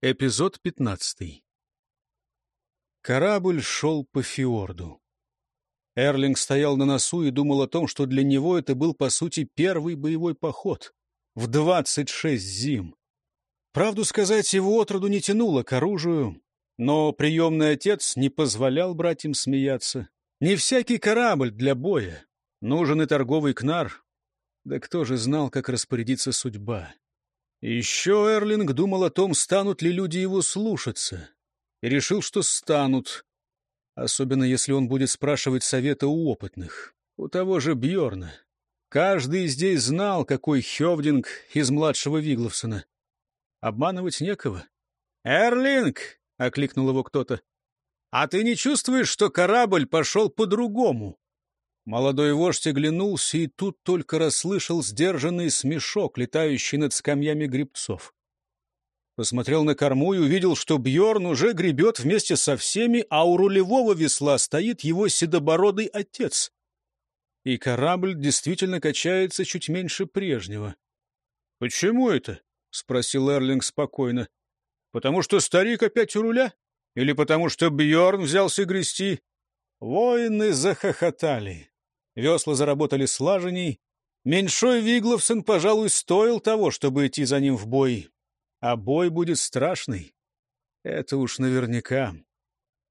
Эпизод пятнадцатый. Корабль шел по фьорду. Эрлинг стоял на носу и думал о том, что для него это был, по сути, первый боевой поход в двадцать шесть зим. Правду сказать, его отроду не тянуло к оружию, но приемный отец не позволял братьям смеяться. Не всякий корабль для боя. Нужен и торговый кнар. Да кто же знал, как распорядиться судьба? Еще Эрлинг думал о том, станут ли люди его слушаться. И решил, что станут. Особенно, если он будет спрашивать совета у опытных. У того же Бьорна. Каждый здесь знал, какой Хевдинг из младшего Вигловсона. Обманывать некого. «Эрлинг!» — окликнул его кто-то. «А ты не чувствуешь, что корабль пошел по-другому?» Молодой вождь оглянулся и тут только расслышал сдержанный смешок, летающий над скамьями грибцов. Посмотрел на корму и увидел, что Бьорн уже гребет вместе со всеми, а у рулевого весла стоит его седобородый отец. И корабль действительно качается чуть меньше прежнего. — Почему это? — спросил Эрлинг спокойно. — Потому что старик опять у руля? Или потому что Бьорн взялся грести? Воины захохотали. Весла заработали слаженней. Меньшой Вигловсон, пожалуй, стоил того, чтобы идти за ним в бой. А бой будет страшный. Это уж наверняка.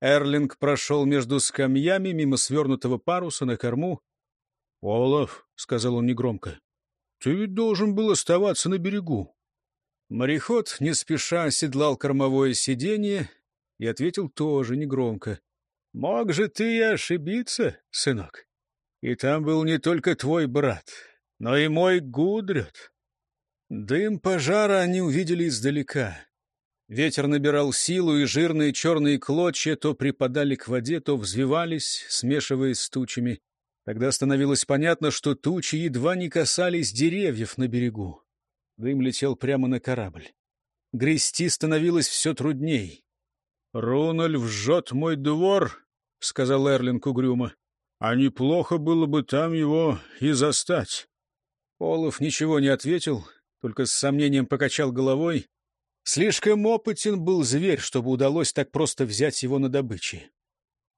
Эрлинг прошел между скамьями мимо свернутого паруса на корму. — Олаф, — сказал он негромко, — ты ведь должен был оставаться на берегу. Мореход не спеша оседлал кормовое сиденье и ответил тоже негромко. — Мог же ты и ошибиться, сынок? И там был не только твой брат, но и мой Гудрет. Дым пожара они увидели издалека. Ветер набирал силу, и жирные черные клочья то припадали к воде, то взвивались, смешиваясь с тучами. Тогда становилось понятно, что тучи едва не касались деревьев на берегу. Дым летел прямо на корабль. Грести становилось все трудней. — Руналь вжет мой двор, — сказал Эрлинг угрюмо а неплохо было бы там его и застать. Олаф ничего не ответил, только с сомнением покачал головой. Слишком опытен был зверь, чтобы удалось так просто взять его на добыче.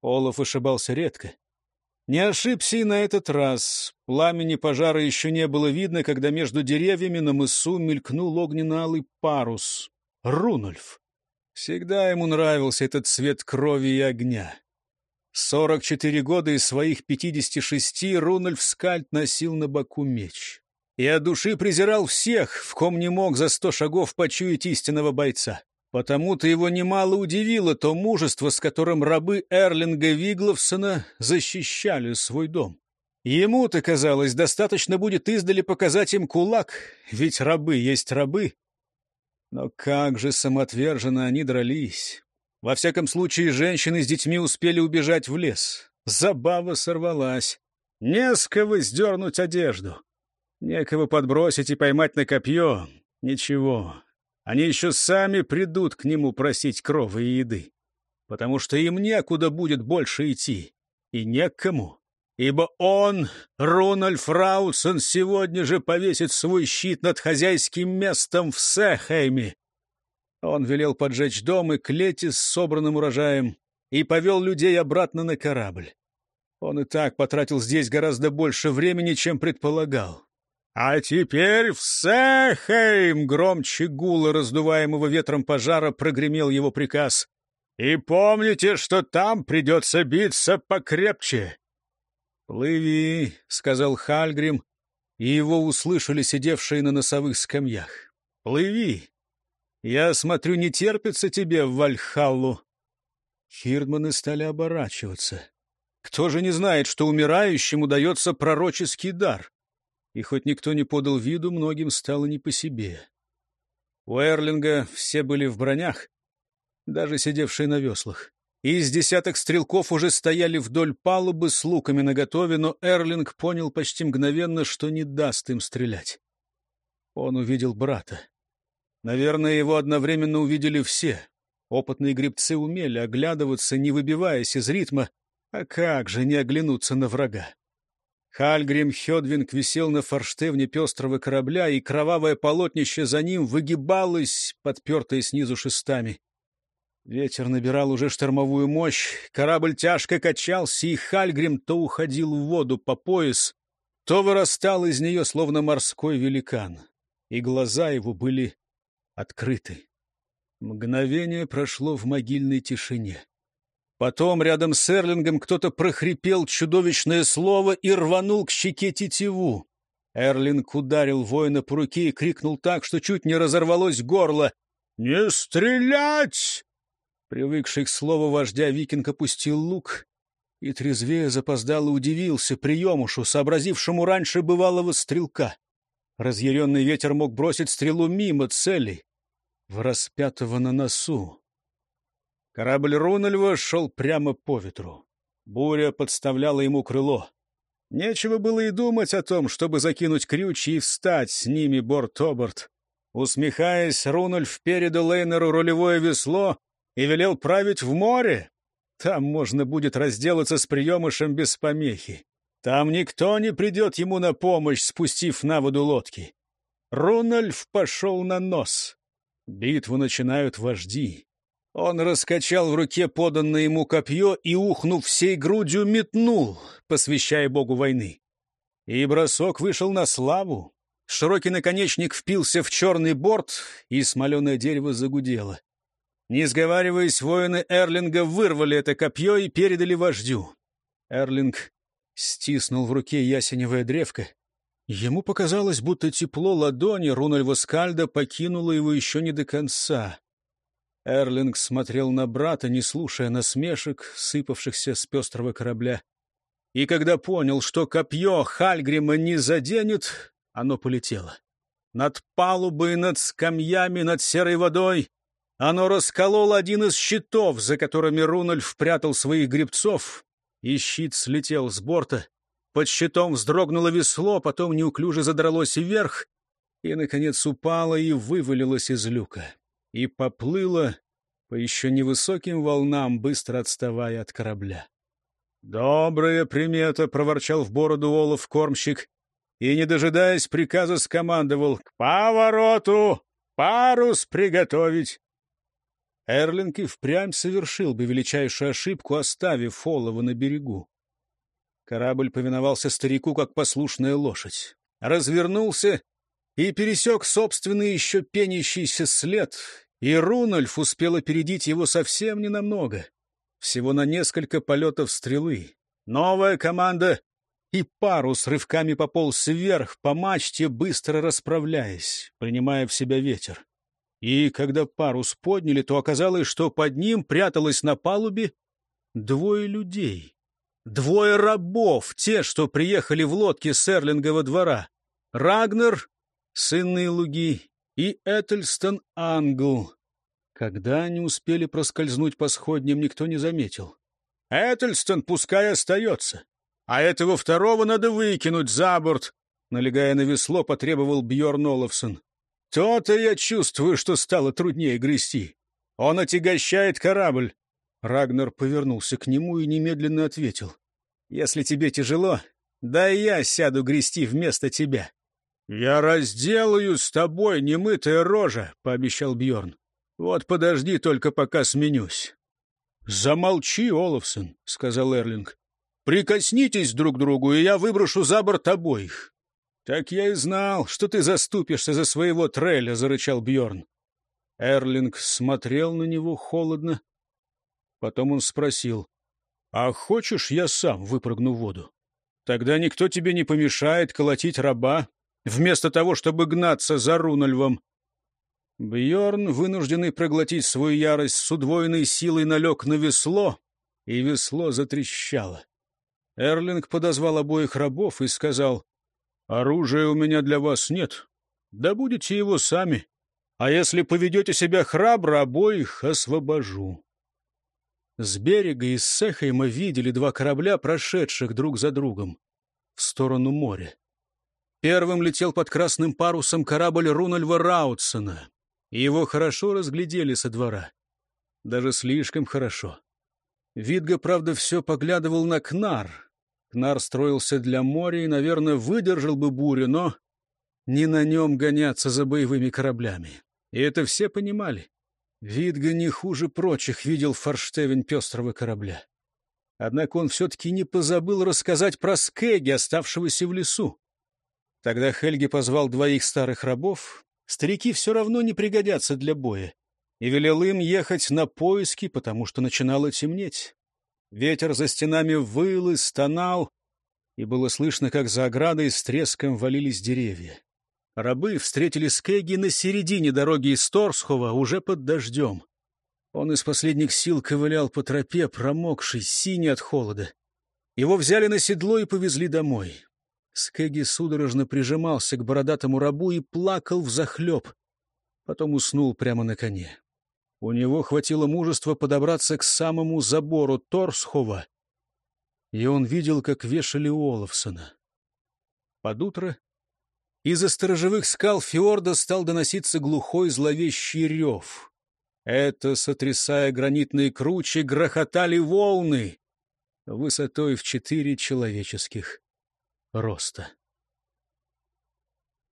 Олаф ошибался редко. Не ошибся и на этот раз. Пламени пожара еще не было видно, когда между деревьями на мысу мелькнул огненно-алый парус. Рунульф. Всегда ему нравился этот цвет крови и огня. Сорок четыре года из своих пятидесяти шести Рунольф Скальд носил на боку меч. И от души презирал всех, в ком не мог за сто шагов почуять истинного бойца. Потому-то его немало удивило то мужество, с которым рабы Эрлинга Вигловсона защищали свой дом. Ему-то, казалось, достаточно будет издали показать им кулак, ведь рабы есть рабы. Но как же самоотверженно они дрались! Во всяком случае, женщины с детьми успели убежать в лес. Забава сорвалась. Не с кого сдернуть одежду. Некого подбросить и поймать на копье. Ничего. Они еще сами придут к нему просить крови и еды. Потому что им некуда будет больше идти. И некому. Ибо он, Рунальф Раутсон, сегодня же повесит свой щит над хозяйским местом в Сехейме он велел поджечь дом и клети с собранным урожаем и повел людей обратно на корабль. Он и так потратил здесь гораздо больше времени, чем предполагал. «А теперь в Сехейм!» — громче гула, раздуваемого ветром пожара, прогремел его приказ. «И помните, что там придется биться покрепче!» «Плыви!» — сказал Хальгрим, и его услышали сидевшие на носовых скамьях. «Плыви! Я смотрю, не терпится тебе в Вальхаллу. Хирдманы стали оборачиваться. Кто же не знает, что умирающему дается пророческий дар? И хоть никто не подал виду, многим стало не по себе. У Эрлинга все были в бронях, даже сидевшие на веслах. Из десяток стрелков уже стояли вдоль палубы с луками наготове, но Эрлинг понял почти мгновенно, что не даст им стрелять. Он увидел брата. Наверное, его одновременно увидели все. Опытные гребцы умели оглядываться, не выбиваясь из ритма. А как же не оглянуться на врага? Хальгрим Хедвинг висел на форштевне пестрого корабля, и кровавое полотнище за ним выгибалось, подпертое снизу шестами. Ветер набирал уже штормовую мощь, корабль тяжко качался, и Хальгрим то уходил в воду по пояс, то вырастал из нее, словно морской великан, и глаза его были открыты. Мгновение прошло в могильной тишине. Потом рядом с Эрлингом кто-то прохрипел чудовищное слово и рванул к щеке тетиву. Эрлинг ударил воина по руке и крикнул так, что чуть не разорвалось горло. «Не стрелять!» Привыкший к слову вождя викинг опустил лук и трезвее запоздало удивился приемушу, сообразившему раньше бывалого стрелка. Разъяренный ветер мог бросить стрелу мимо цели, в распятого на носу. Корабль Рунальва шел прямо по ветру. Буря подставляла ему крыло. Нечего было и думать о том, чтобы закинуть крючи и встать с ними борт-оборт. Усмехаясь, Рунальф передал Лейнеру рулевое весло и велел править в море. Там можно будет разделаться с приемышем без помехи. Там никто не придет ему на помощь, спустив на воду лодки. Рунальф пошел на нос. Битву начинают вожди. Он раскачал в руке поданное ему копье и, ухнув всей грудью, метнул, посвящая богу войны. И бросок вышел на славу. Широкий наконечник впился в черный борт, и смоленое дерево загудело. Не сговариваясь, воины Эрлинга вырвали это копье и передали вождю. Эрлинг стиснул в руке ясеневое древко. Ему показалось, будто тепло ладони Рунальва Скальда покинуло его еще не до конца. Эрлинг смотрел на брата, не слушая насмешек, сыпавшихся с пестрого корабля. И когда понял, что копье Хальгрима не заденет, оно полетело. Над палубой, над скамьями, над серой водой. Оно раскололо один из щитов, за которыми Рунальф прятал своих гребцов, и щит слетел с борта. Под щитом вздрогнуло весло, потом неуклюже задралось вверх и, наконец, упало и вывалилось из люка и поплыла по еще невысоким волнам, быстро отставая от корабля. «Добрая примета!» — проворчал в бороду Олов кормщик и, не дожидаясь приказа, скомандовал «К повороту! Парус приготовить!» Эрлинг и впрямь совершил бы величайшую ошибку, оставив Олова на берегу. Корабль повиновался старику, как послушная лошадь. Развернулся и пересек собственный еще пенящийся след, и Рунольф успел опередить его совсем ненамного. Всего на несколько полетов стрелы. Новая команда, и парус рывками пополз вверх по мачте, быстро расправляясь, принимая в себя ветер. И когда парус подняли, то оказалось, что под ним пряталось на палубе двое людей. Двое рабов, те, что приехали в лодке с Эрлингового двора. Рагнер, сын Луги, и Этельстон Англ. Когда они успели проскользнуть по сходням, никто не заметил. «Этельстон пускай остается, а этого второго надо выкинуть за борт», налегая на весло, потребовал Бьорн Олафсон. «То-то я чувствую, что стало труднее грести. Он отягощает корабль». Рагнар повернулся к нему и немедленно ответил. «Если тебе тяжело, да я сяду грести вместо тебя». «Я разделаю с тобой немытая рожа», — пообещал Бьорн. «Вот подожди только, пока сменюсь». «Замолчи, Олафсон», — сказал Эрлинг. «Прикоснитесь друг к другу, и я выброшу за борт обоих». «Так я и знал, что ты заступишься за своего треля», — зарычал Бьорн. Эрлинг смотрел на него холодно. Потом он спросил, «А хочешь, я сам выпрыгну в воду? Тогда никто тебе не помешает колотить раба, вместо того, чтобы гнаться за Рунальвом. Бьорн, вынужденный проглотить свою ярость с удвоенной силой, налег на весло, и весло затрещало. Эрлинг подозвал обоих рабов и сказал, «Оружия у меня для вас нет. Добудете его сами. А если поведете себя храбро, обоих освобожу». С берега из Сехейма видели два корабля, прошедших друг за другом в сторону моря. Первым летел под красным парусом корабль Рунальва Раутсона, его хорошо разглядели со двора. Даже слишком хорошо. Видга, правда, все поглядывал на Кнар. Кнар строился для моря и, наверное, выдержал бы бурю, но не на нем гоняться за боевыми кораблями. И это все понимали. Видга не хуже прочих видел форштевень пестрого корабля. Однако он все-таки не позабыл рассказать про Скеги, оставшегося в лесу. Тогда Хельги позвал двоих старых рабов. Старики все равно не пригодятся для боя. И велел им ехать на поиски, потому что начинало темнеть. Ветер за стенами выл и стонал, и было слышно, как за оградой с треском валились деревья. Рабы встретили Скеги на середине дороги из Торсхова, уже под дождем. Он из последних сил ковылял по тропе, промокший, синий от холода. Его взяли на седло и повезли домой. Скеги судорожно прижимался к бородатому рабу и плакал взахлеб. Потом уснул прямо на коне. У него хватило мужества подобраться к самому забору Торсхова, и он видел, как вешали Олафсона. Под утро из-за сторожевых скал фьорда стал доноситься глухой зловещий рев. Это, сотрясая гранитные кручи, грохотали волны высотой в четыре человеческих роста.